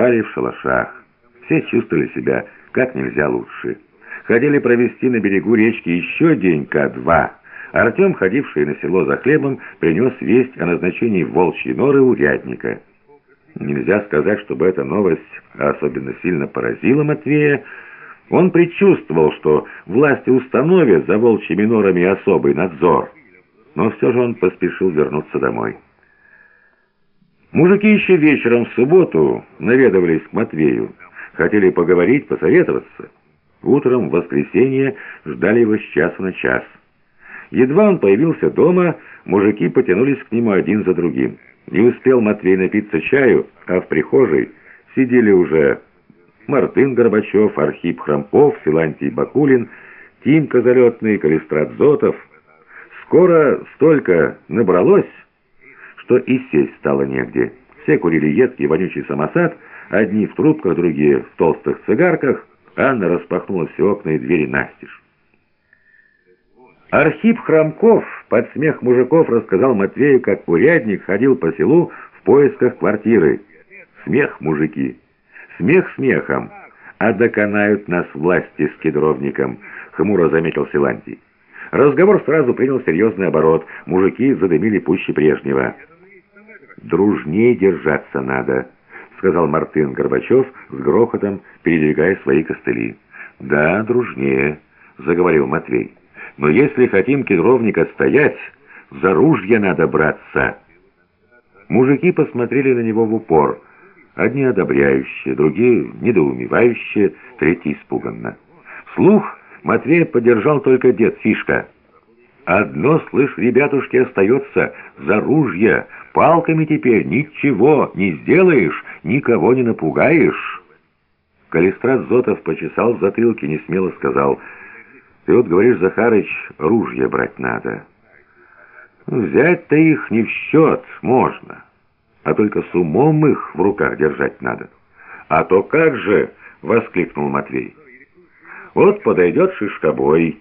спали в шалашах. Все чувствовали себя как нельзя лучше. Хотели провести на берегу речки еще денька-два. Артем, ходивший на село за хлебом, принес весть о назначении волчьей норы урядника. Нельзя сказать, чтобы эта новость особенно сильно поразила Матвея. Он предчувствовал, что власти установят за волчьими норами особый надзор. Но все же он поспешил вернуться домой. Мужики еще вечером в субботу наведывались к Матвею. Хотели поговорить, посоветоваться. Утром в воскресенье ждали его с часу на час. Едва он появился дома, мужики потянулись к нему один за другим. Не успел Матвей напиться чаю, а в прихожей сидели уже Мартын Горбачев, Архип Храмков, Силантий Бакулин, Тимка Залетный, Калистрат Зотов. Скоро столько набралось, что и сесть стало негде. Все курили едкий вонючий самосад, одни в трубках, другие в толстых цигарках. Анна распахнула все окна и двери настежь. Архип Храмков под смех мужиков рассказал Матвею, как урядник ходил по селу в поисках квартиры. Смех, мужики, смех смехом, а доконают нас власти с кедровником, хмуро заметил Силантий. Разговор сразу принял серьезный оборот, мужики задымили пуще прежнего. «Дружнее держаться надо», — сказал Мартын Горбачев с грохотом, передвигая свои костыли. «Да, дружнее», — заговорил Матвей. Но если хотим кедровника стоять, за ружья надо браться. Мужики посмотрели на него в упор. Одни одобряющие, другие недоумевающие, третьи испуганно. Слух Матвей поддержал только дед Фишка. «Одно, слышь, ребятушки, остается, за ружья, палками теперь ничего не сделаешь, никого не напугаешь». Калистрат Зотов почесал в затылке, не смело сказал — ты вот говоришь, Захарыч, ружья брать надо. Взять-то их не в счет можно, а только с умом их в руках держать надо. А то как же, — воскликнул Матвей. Вот подойдет шишкобой,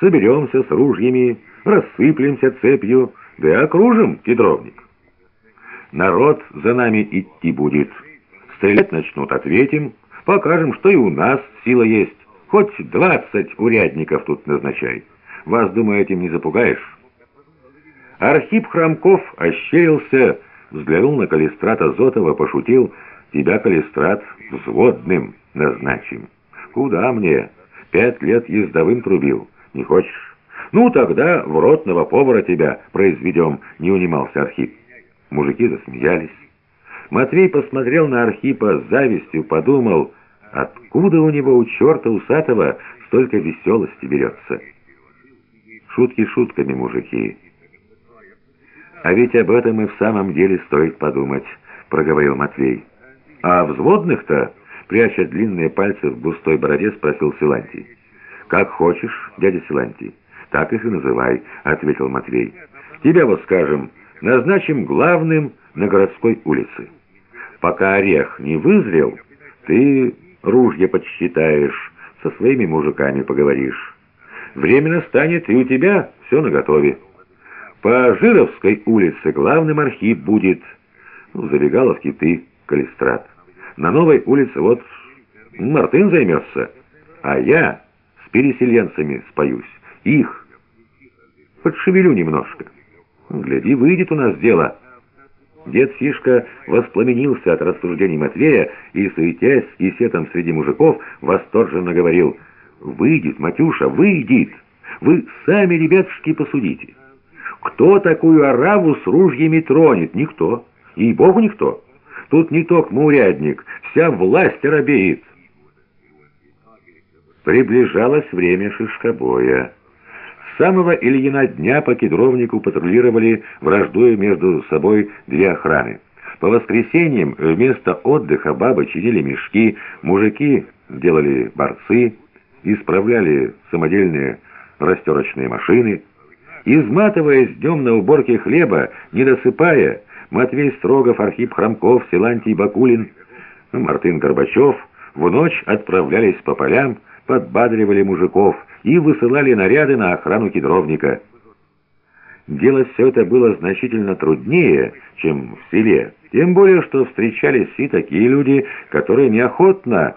соберемся с ружьями, рассыплемся цепью, да и окружим кедровник. Народ за нами идти будет. Стрелять начнут, ответим, покажем, что и у нас сила есть. Хоть двадцать урядников тут назначай. Вас, думаю, этим не запугаешь. Архип Храмков ощерился, взглянул на Калистрата Зотова, пошутил. Тебя, Калистрат, взводным назначим. Куда мне? Пять лет ездовым трубил. Не хочешь? Ну, тогда в ротного повара тебя произведем, не унимался Архип. Мужики засмеялись. Матвей посмотрел на Архипа с завистью, подумал... Откуда у него, у черта усатого, столько веселости берется? Шутки шутками, мужики. А ведь об этом и в самом деле стоит подумать, проговорил Матвей. А взводных-то, пряча длинные пальцы в густой бороде, спросил Силантий. «Как хочешь, дядя Силантий, так их и называй», — ответил Матвей. «Тебя вот, скажем, назначим главным на городской улице. Пока орех не вызрел, ты ружья подсчитаешь, со своими мужиками поговоришь. Время настанет, и у тебя все наготове. По Жировской улице главным архив будет. Ну, забегаловки ты, Калистрат. На новой улице вот Мартын займется, а я с переселенцами споюсь. Их подшевелю немножко. Гляди, выйдет у нас дело». Дед Фишка воспламенился от рассуждений Матвея и, суетясь и сетом среди мужиков, восторженно говорил «Выйдет, Матюша, выйдет! Вы сами, ребятушки, посудите! Кто такую ораву с ружьями тронет? Никто! И-богу, никто! Тут не только урядник, вся власть робеет!» Приближалось время шишкобоя. С самого Ильина дня по кедровнику патрулировали, враждуя между собой две охраны. По воскресеньям вместо отдыха бабы чинили мешки, мужики делали борцы, исправляли самодельные растерочные машины. Изматываясь днем на уборке хлеба, не досыпая, Матвей Строгов, Архип Хромков, Силантий Бакулин, Мартын Горбачев в ночь отправлялись по полям, подбадривали мужиков и высылали наряды на охрану кедровника. делать все это было значительно труднее, чем в селе. Тем более, что встречались и такие люди, которые неохотно